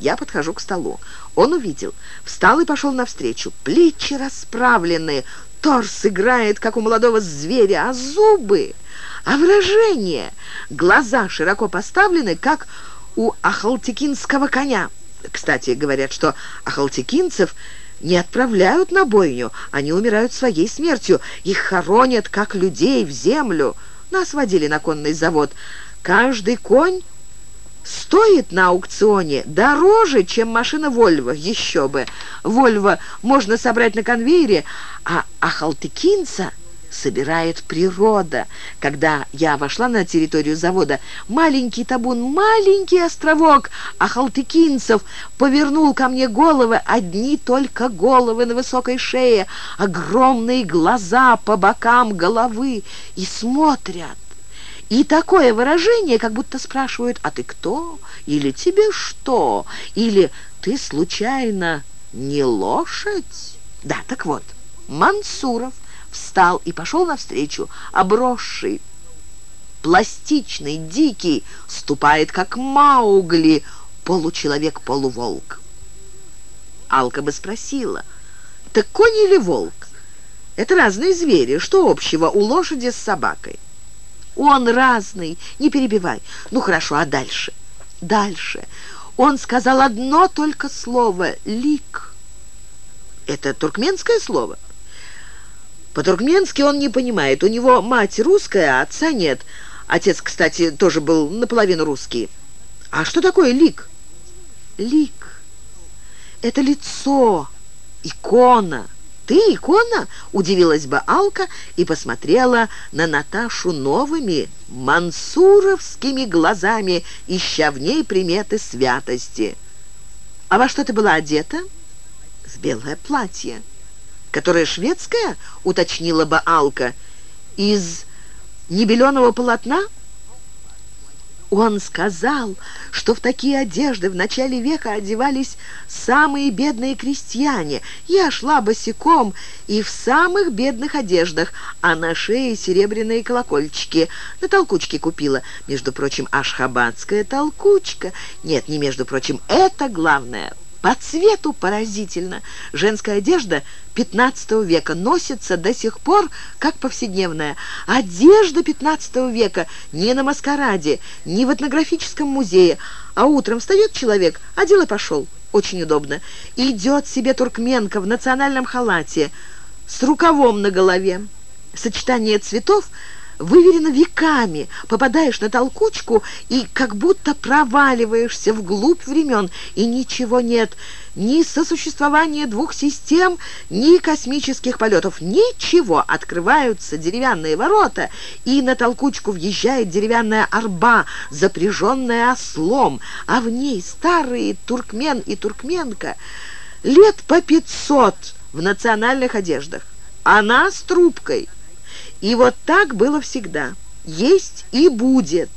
Я подхожу к столу. Он увидел, встал и пошел навстречу. Плечи расправлены, торс играет, как у молодого зверя, а зубы, а выражение, глаза широко поставлены, как у ахалтекинского коня. Кстати, говорят, что ахалтекинцев не отправляют на бойню, они умирают своей смертью, их хоронят, как людей, в землю. Нас водили на конный завод. Каждый конь стоит на аукционе дороже, чем машина «Вольво». Еще бы. «Вольво» можно собрать на конвейере, а Ахалтыкинца собирает природа. Когда я вошла на территорию завода, маленький табун, маленький островок ахалтыкинцев повернул ко мне головы, одни только головы на высокой шее, огромные глаза по бокам головы и смотрят. И такое выражение, как будто спрашивают «А ты кто?» или «Тебе что?» или «Ты случайно не лошадь?» Да, так вот, Мансуров встал и пошел навстречу, обросший, пластичный, дикий, ступает, как Маугли, получеловек-полуволк. Алка бы спросила, так конь или волк? Это разные звери, что общего у лошади с собакой? Он разный, не перебивай. Ну хорошо, а дальше? Дальше. Он сказал одно только слово «лик». Это туркменское слово? По-туркменски он не понимает. У него мать русская, а отца нет. Отец, кстати, тоже был наполовину русский. А что такое лик? Лик. Это лицо, икона. «Ты икона?» — удивилась бы Алка и посмотрела на Наташу новыми мансуровскими глазами, ища в ней приметы святости. «А во что ты была одета?» «В белое платье». «Которое шведское?» — уточнила бы Алка. «Из небеленого полотна?» Он сказал, что в такие одежды в начале века одевались самые бедные крестьяне. Я шла босиком и в самых бедных одеждах, а на шее серебряные колокольчики. На толкучке купила. Между прочим, ашхабадская толкучка. Нет, не между прочим, это главное. По цвету поразительно. Женская одежда – XV века носится до сих пор как повседневная. Одежда XV века не на маскараде, не в этнографическом музее, а утром встает человек, одел и пошел. Очень удобно. Идет себе туркменка в национальном халате с рукавом на голове. Сочетание цветов – выверено веками. Попадаешь на толкучку и как будто проваливаешься вглубь времен, и ничего нет, ни сосуществования двух систем, ни космических полетов, ничего. Открываются деревянные ворота, и на толкучку въезжает деревянная арба, запряженная ослом, а в ней старые туркмен и туркменка, лет по пятьсот в национальных одеждах. Она с трубкой – и вот так было всегда. Есть и будет.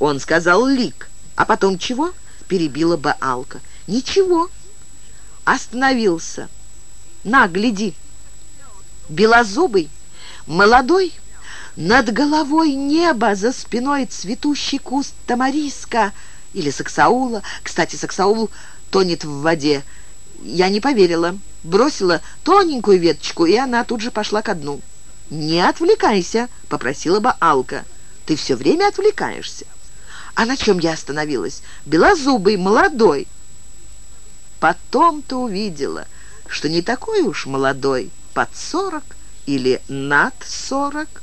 Он сказал лик. А потом чего? Перебила бы Алка. Ничего. Остановился. На, гляди. Белозубый, молодой, над головой небо, за спиной цветущий куст тамариска или саксаула. Кстати, саксаул тонет в воде. Я не поверила. Бросила тоненькую веточку, и она тут же пошла ко дну. «Не отвлекайся», — попросила бы Алка. «Ты все время отвлекаешься». «А на чем я остановилась? Белозубый, молодой». Потом ты увидела, что не такой уж молодой, под сорок или над сорок.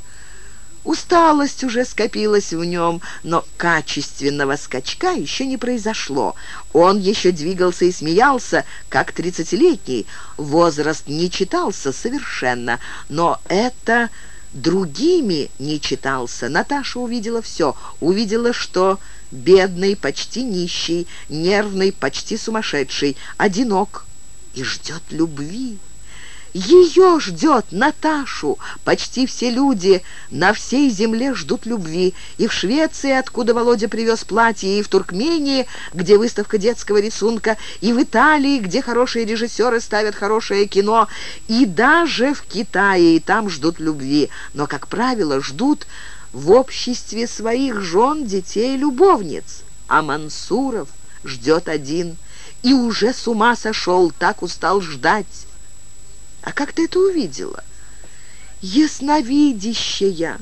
Усталость уже скопилась в нем, но качественного скачка еще не произошло. Он еще двигался и смеялся, как тридцатилетний. Возраст не читался совершенно, но это другими не читался. Наташа увидела все. Увидела, что бедный, почти нищий, нервный, почти сумасшедший, одинок и ждет любви. Ее ждет Наташу. Почти все люди на всей земле ждут любви. И в Швеции, откуда Володя привез платье, и в Туркмении, где выставка детского рисунка, и в Италии, где хорошие режиссеры ставят хорошее кино, и даже в Китае, и там ждут любви. Но, как правило, ждут в обществе своих жен, детей, любовниц. А Мансуров ждет один и уже с ума сошел, так устал ждать. А как ты это увидела? Ясновидящая,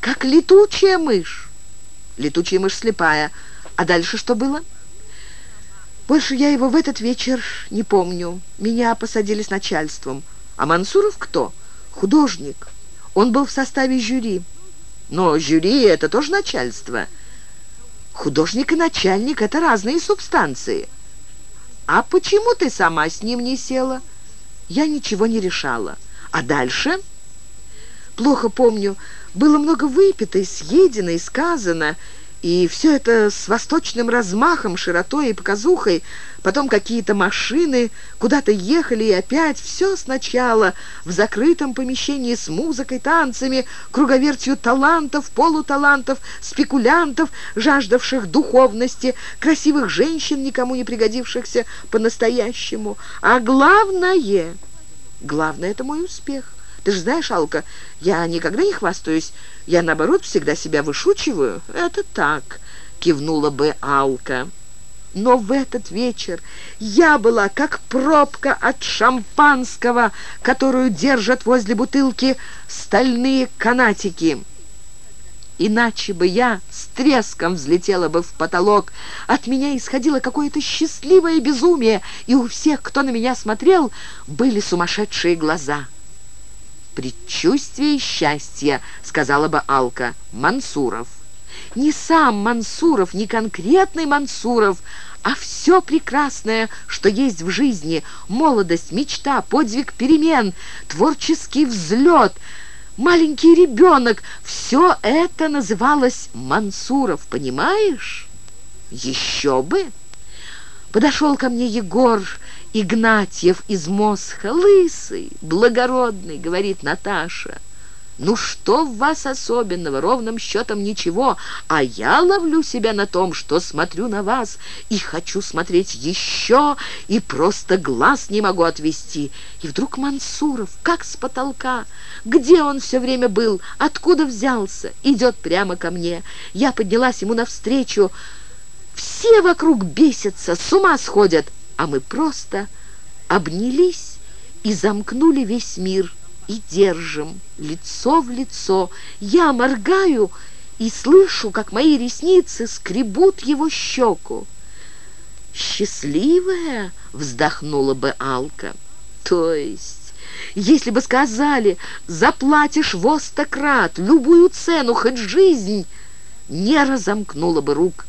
как летучая мышь. Летучая мышь слепая. А дальше что было? Больше я его в этот вечер не помню. Меня посадили с начальством. А Мансуров кто? Художник. Он был в составе жюри. Но жюри — это тоже начальство. Художник и начальник — это разные субстанции. А почему ты сама с ним не села? Я ничего не решала. А дальше? Плохо помню. Было много выпито и съедено, и сказано, и все это с восточным размахом, широтой и показухой. Потом какие-то машины куда-то ехали, и опять все сначала в закрытом помещении с музыкой, танцами, круговертью талантов, полуталантов, спекулянтов, жаждавших духовности, красивых женщин, никому не пригодившихся по-настоящему. А главное, главное — это мой успех. Ты же знаешь, Алка, я никогда не хвастаюсь. Я, наоборот, всегда себя вышучиваю. Это так, кивнула бы Алка. Но в этот вечер я была как пробка от шампанского, которую держат возле бутылки стальные канатики. Иначе бы я с треском взлетела бы в потолок. От меня исходило какое-то счастливое безумие, и у всех, кто на меня смотрел, были сумасшедшие глаза предчувствие счастья», — сказала бы Алка. «Мансуров». Не сам Мансуров, не конкретный Мансуров, а все прекрасное, что есть в жизни, молодость, мечта, подвиг перемен, творческий взлет, маленький ребенок, все это называлось Мансуров, понимаешь? Еще бы! Подошел ко мне Егор Игнатьев из Мосха, лысый, благородный, говорит Наташа. «Ну что в вас особенного? Ровным счетом ничего. А я ловлю себя на том, что смотрю на вас и хочу смотреть еще, и просто глаз не могу отвести. И вдруг Мансуров, как с потолка. Где он все время был? Откуда взялся? Идет прямо ко мне. Я поднялась ему навстречу. Все вокруг бесятся, с ума сходят а мы просто обнялись и замкнули весь мир и держим лицо в лицо. Я моргаю и слышу, как мои ресницы скребут его щеку. «Счастливая?» — вздохнула бы Алка. «То есть, если бы сказали, заплатишь во сто крат, любую цену, хоть жизнь, не разомкнула бы рук».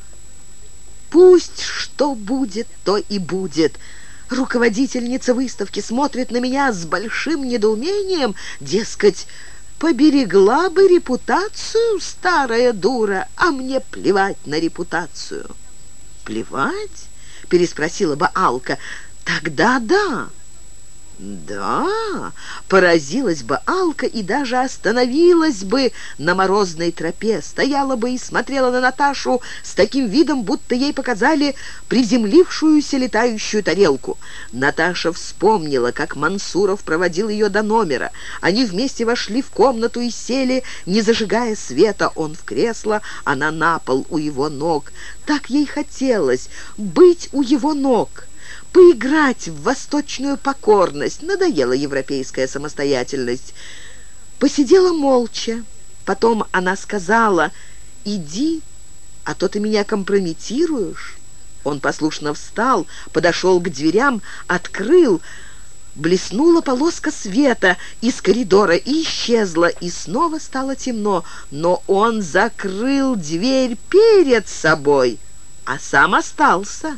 Пусть что будет, то и будет. Руководительница выставки смотрит на меня с большим недоумением, дескать, поберегла бы репутацию старая дура, а мне плевать на репутацию. «Плевать?» — переспросила бы Алка. «Тогда да». «Да!» — поразилась бы Алка и даже остановилась бы на морозной тропе, стояла бы и смотрела на Наташу с таким видом, будто ей показали приземлившуюся летающую тарелку. Наташа вспомнила, как Мансуров проводил ее до номера. Они вместе вошли в комнату и сели, не зажигая света. Он в кресло, она на пол у его ног. Так ей хотелось быть у его ног поиграть в восточную покорность. Надоела европейская самостоятельность. Посидела молча. Потом она сказала, «Иди, а то ты меня компрометируешь». Он послушно встал, подошел к дверям, открыл, Блеснула полоска света из коридора и исчезла, и снова стало темно, но он закрыл дверь перед собой, а сам остался.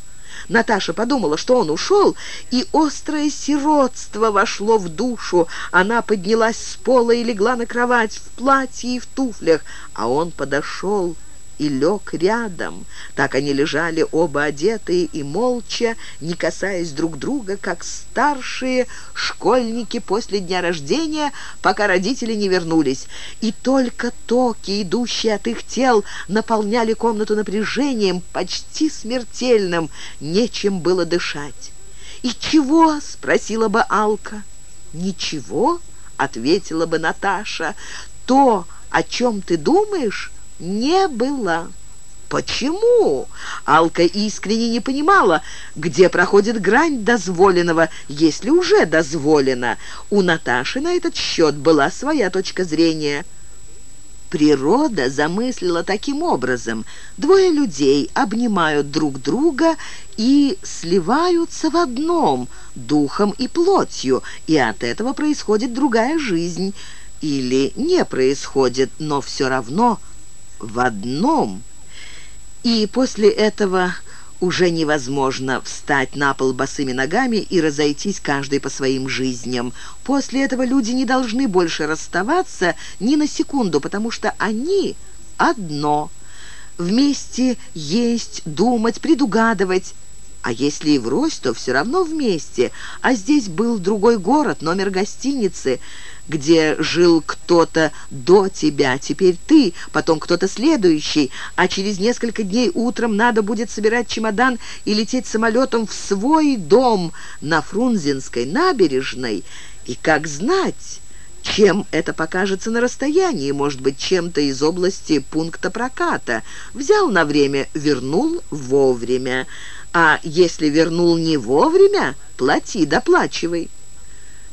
Наташа подумала, что он ушел, и острое сиротство вошло в душу. Она поднялась с пола и легла на кровать в платье и в туфлях, а он подошел и лег рядом. Так они лежали оба одетые и молча, не касаясь друг друга, как старшие школьники после дня рождения, пока родители не вернулись. И только токи, идущие от их тел, наполняли комнату напряжением, почти смертельным, нечем было дышать. «И чего?» — спросила бы Алка. «Ничего?» — ответила бы Наташа. «То, о чем ты думаешь, не было. Почему? Алка искренне не понимала, где проходит грань дозволенного, если уже дозволено. У Наташи на этот счет была своя точка зрения. Природа замыслила таким образом. Двое людей обнимают друг друга и сливаются в одном, духом и плотью, и от этого происходит другая жизнь. Или не происходит, но все равно в одном. И после этого уже невозможно встать на пол босыми ногами и разойтись каждый по своим жизням. После этого люди не должны больше расставаться ни на секунду, потому что они одно. Вместе есть, думать, предугадывать. А если и врозь, то все равно вместе. А здесь был другой город, номер гостиницы – где жил кто-то до тебя, теперь ты, потом кто-то следующий, а через несколько дней утром надо будет собирать чемодан и лететь самолетом в свой дом на Фрунзенской набережной. И как знать, чем это покажется на расстоянии, может быть, чем-то из области пункта проката. Взял на время, вернул вовремя. А если вернул не вовремя, плати, доплачивай.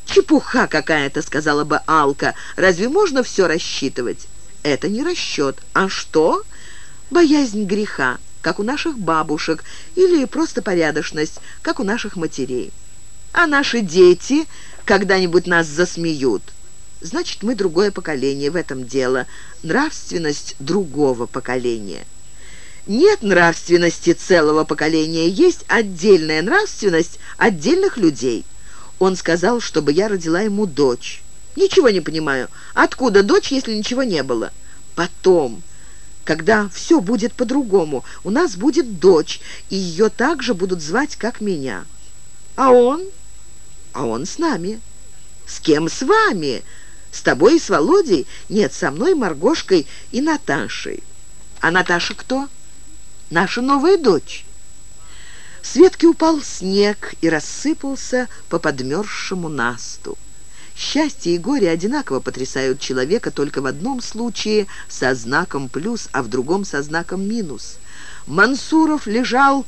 «Чепуха какая-то», — сказала бы Алка. «Разве можно все рассчитывать?» «Это не расчет. А что?» «Боязнь греха, как у наших бабушек, или просто порядочность, как у наших матерей. А наши дети когда-нибудь нас засмеют». Значит, мы другое поколение в этом дело. Нравственность другого поколения. Нет нравственности целого поколения, есть отдельная нравственность отдельных людей. Он сказал, чтобы я родила ему дочь. Ничего не понимаю. Откуда дочь, если ничего не было? Потом, когда все будет по-другому, у нас будет дочь, и ее также будут звать, как меня. А он? А он с нами. С кем с вами? С тобой и с Володей? Нет, со мной, Маргошкой и Наташей. А Наташа кто? Наша новая дочь. С ветки упал снег и рассыпался по подмерзшему насту. Счастье и горе одинаково потрясают человека только в одном случае со знаком плюс, а в другом со знаком минус. Мансуров лежал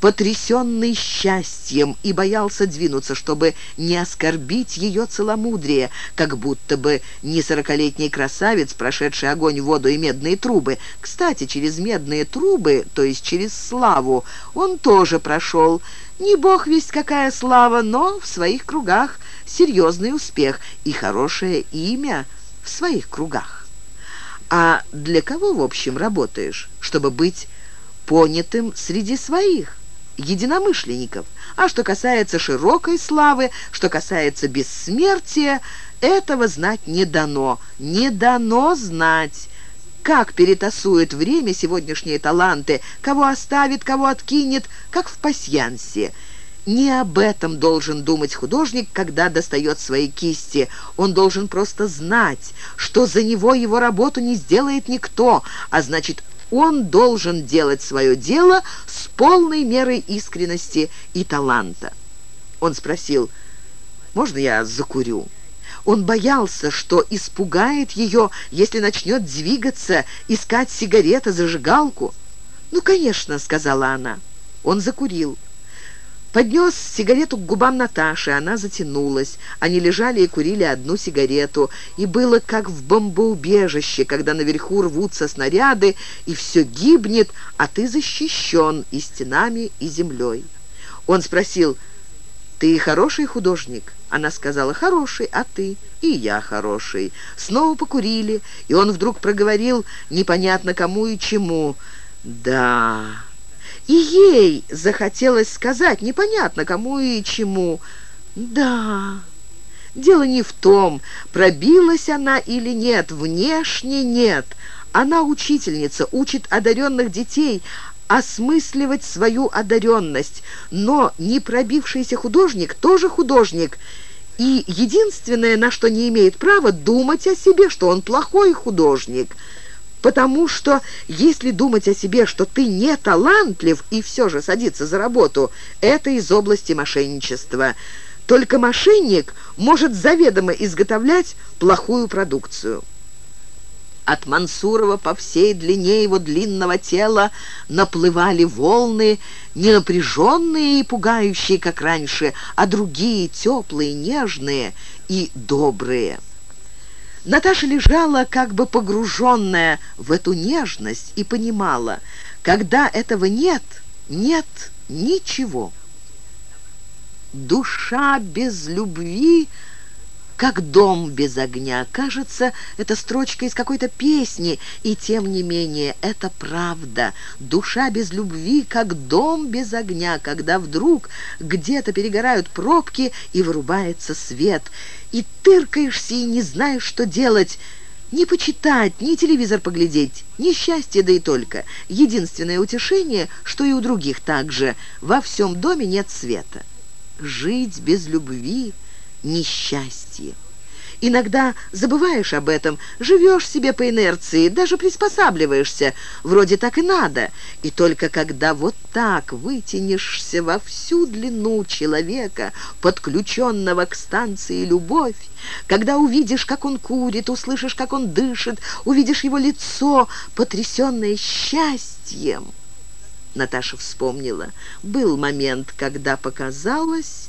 потрясенный счастьем, и боялся двинуться, чтобы не оскорбить ее целомудрие, как будто бы не сорокалетний красавец, прошедший огонь, воду и медные трубы. Кстати, через медные трубы, то есть через славу, он тоже прошел. Не бог весть какая слава, но в своих кругах серьезный успех и хорошее имя в своих кругах. А для кого, в общем, работаешь? Чтобы быть понятым среди своих единомышленников. А что касается широкой славы, что касается бессмертия, этого знать не дано. Не дано знать, как перетасует время сегодняшние таланты, кого оставит, кого откинет, как в пасьянсе. Не об этом должен думать художник, когда достает свои кисти. Он должен просто знать, что за него его работу не сделает никто, а значит, он должен делать свое дело с полной мерой искренности и таланта. Он спросил, «Можно я закурю?» Он боялся, что испугает ее, если начнет двигаться, искать сигареты, зажигалку. «Ну, конечно», — сказала она. Он закурил. Поднес сигарету к губам Наташи, она затянулась. Они лежали и курили одну сигарету. И было как в бомбоубежище, когда наверху рвутся снаряды, и все гибнет, а ты защищен и стенами, и землей. Он спросил, «Ты хороший художник?» Она сказала, «Хороший, а ты?» «И я хороший». Снова покурили, и он вдруг проговорил непонятно кому и чему. «Да...» И ей захотелось сказать, непонятно кому и чему. «Да...» Дело не в том, пробилась она или нет, внешне нет. Она учительница, учит одаренных детей осмысливать свою одаренность. Но не пробившийся художник тоже художник. И единственное, на что не имеет права, думать о себе, что он плохой художник – Потому что если думать о себе, что ты не талантлив и все же садиться за работу, это из области мошенничества. Только мошенник может заведомо изготовлять плохую продукцию. От Мансурова по всей длине его длинного тела наплывали волны, не напряженные и пугающие, как раньше, а другие, теплые, нежные и добрые. Наташа лежала, как бы погруженная в эту нежность, и понимала, когда этого нет, нет ничего. Душа без любви — как дом без огня. Кажется, это строчка из какой-то песни, и тем не менее, это правда. Душа без любви, как дом без огня, когда вдруг где-то перегорают пробки и вырубается свет, и тыркаешься и не знаешь, что делать, ни почитать, ни телевизор поглядеть, ни счастье, да и только. Единственное утешение, что и у других также, во всем доме нет света. Жить без любви — несчастье. Иногда забываешь об этом, живешь себе по инерции, даже приспосабливаешься, вроде так и надо. И только когда вот так вытянешься во всю длину человека, подключенного к станции «Любовь», когда увидишь, как он курит, услышишь, как он дышит, увидишь его лицо, потрясенное счастьем. Наташа вспомнила. Был момент, когда показалось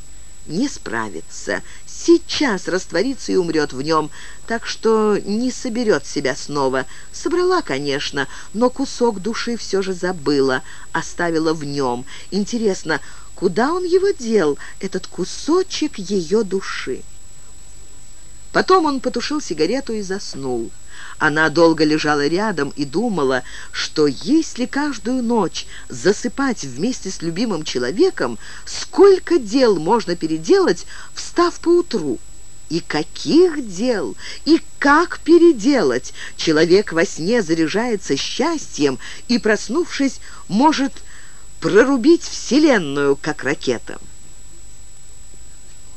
не справится. Сейчас растворится и умрет в нем, так что не соберет себя снова. Собрала, конечно, но кусок души все же забыла, оставила в нем. Интересно, куда он его дел, этот кусочек ее души? Потом он потушил сигарету и заснул. Она долго лежала рядом и думала, что если каждую ночь засыпать вместе с любимым человеком, сколько дел можно переделать, встав поутру. И каких дел? И как переделать? Человек во сне заряжается счастьем и, проснувшись, может прорубить Вселенную, как ракета.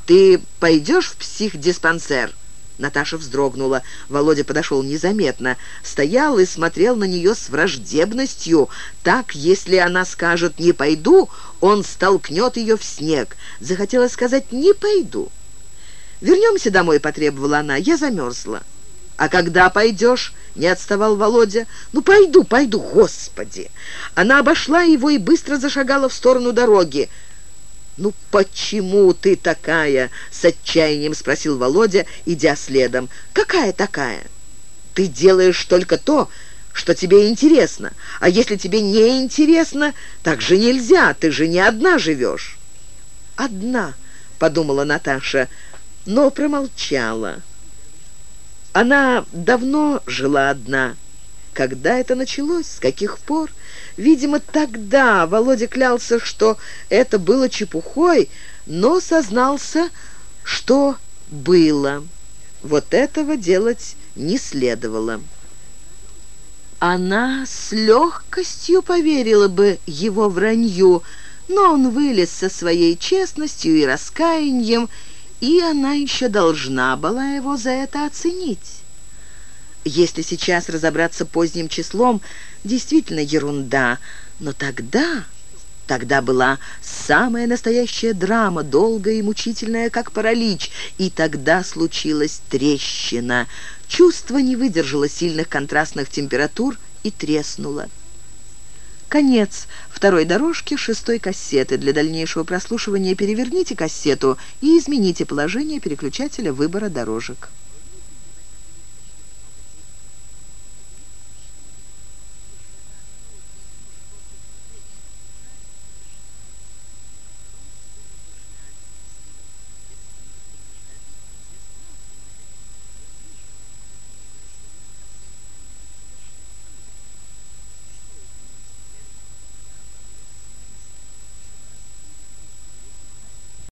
«Ты пойдешь в психдиспансер?» Наташа вздрогнула. Володя подошел незаметно. Стоял и смотрел на нее с враждебностью. Так, если она скажет «не пойду», он столкнет ее в снег. Захотела сказать «не пойду». «Вернемся домой», — потребовала она. «Я замерзла». «А когда пойдешь?» — не отставал Володя. «Ну, пойду, пойду, господи!» Она обошла его и быстро зашагала в сторону дороги. «Ну почему ты такая?» — с отчаянием спросил Володя, идя следом. «Какая такая?» «Ты делаешь только то, что тебе интересно. А если тебе не интересно, так же нельзя, ты же не одна живешь». «Одна», — подумала Наташа, но промолчала. Она давно жила одна. Когда это началось? С каких пор? Видимо, тогда Володя клялся, что это было чепухой, но сознался, что было. Вот этого делать не следовало. Она с легкостью поверила бы его вранью, но он вылез со своей честностью и раскаянием, и она еще должна была его за это оценить. Если сейчас разобраться поздним числом, действительно ерунда. Но тогда... Тогда была самая настоящая драма, долгая и мучительная, как паралич, и тогда случилась трещина. Чувство не выдержало сильных контрастных температур и треснуло. Конец второй дорожки шестой кассеты. Для дальнейшего прослушивания переверните кассету и измените положение переключателя выбора дорожек.